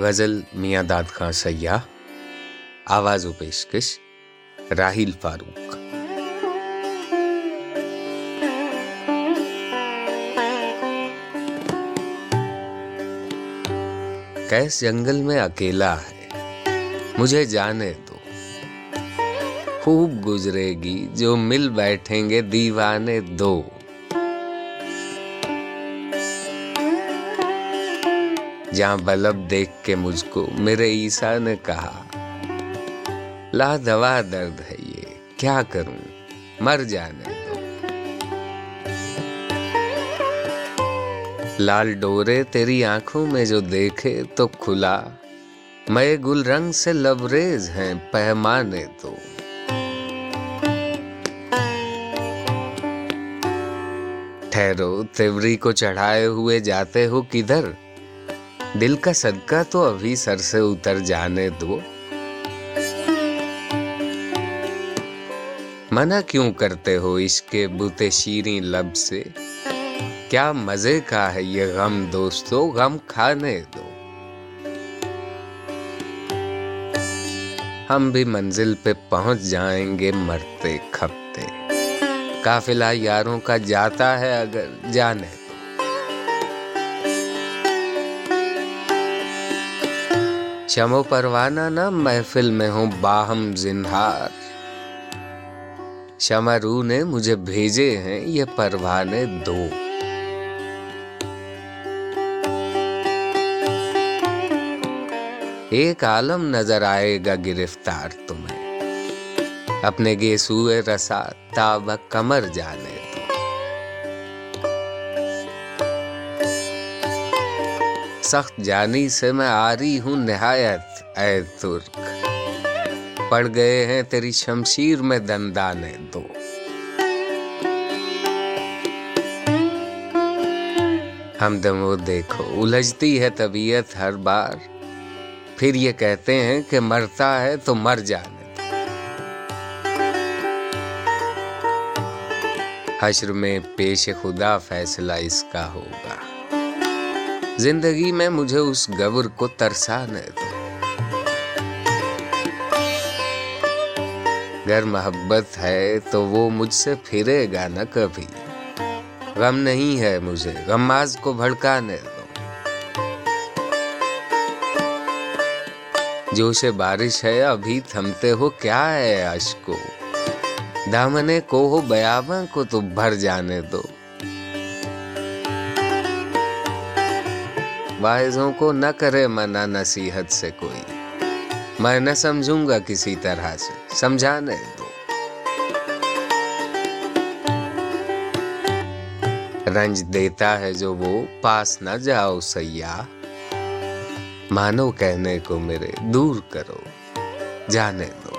غزل میاں داد خان سیاح، آواز و پیشکش راہیل فاروق۔ کیس جنگل میں اکیلا ہے، مجھے جانے دو۔ خوب گزرے گی جو مل بیٹھیں گے دیوانے دو۔ جہاں بلب دیکھ کے مجھ کو میرے عیسیٰ نے کہا، لا دوا درد ہے یہ، کیا کروں؟ مر جانے دو۔ لال ڈورے تیری آنکھوں میں جو دیکھے تو کھلا میں گل رنگ سے لبریز ہیں، پہمانے دو۔ ٹھہرو، تیوری کو چڑھائے ہوئے جاتے ہو کدھر؟ دل کا صدقہ تو ابھی سر سے اتر جانے دو۔ منع کیوں کرتے ہو اس کے بوتے شیریں لب سے؟ کیا مزے کا ہے یہ غم دوستو، غم کھانے دو۔ ہم بھی منزل پہ پہنچ جائیں گے مرتے کھپتے۔ قافلہ یاروں کا جاتا ہے اگر جانے۔ شمو پروانہ نہ محفل میں ہوں باہم زنہار۔ شمرو نے مجھے بھیجے ہیں یہ پروانے دو۔ ایک عالم نظر آئے گا گرفتار تمہیں۔ اپنے گیسوئے رسا تاب کمر جانے۔ سخت جانی سے میں آ رہی ہوں نہایت، اے ترک۔ پڑ گئے ہیں تیری شمشیر میں دندانے دو۔ ہم دمو دیکھو، الجھتی ہے طبیعت ہر بار۔ پھر یہ کہتے ہیں کہ مرتا ہے تو مر جانے۔ دو حشر میں پیش خدا فیصلہ اس کا ہوگا۔ زندگی میں مجھے اس گور کو ترسانے دو۔ گر محبت ہے تو وہ مجھ سے پھرے گا نہ کبھی۔ غم نہیں ہے مجھے، غماز کو بھڑکانے دو۔ جوش بارش ہے، ابھی تھمتے ہو، کیا ہے اشکو دامنے کو ہو، بیاباں کو تو بھر جانے دو۔ واعظوں کو نہ کرے منع نصیحت سے کوئی۔ میں نہ سمجھوں گا کسی طرح سے۔ سمجھانے دو۔ رنج دیتا ہے جو وہ پاس نہ جاؤ سیاح۔ مانو کہنے کو میرے دور کرو۔ جانے دو۔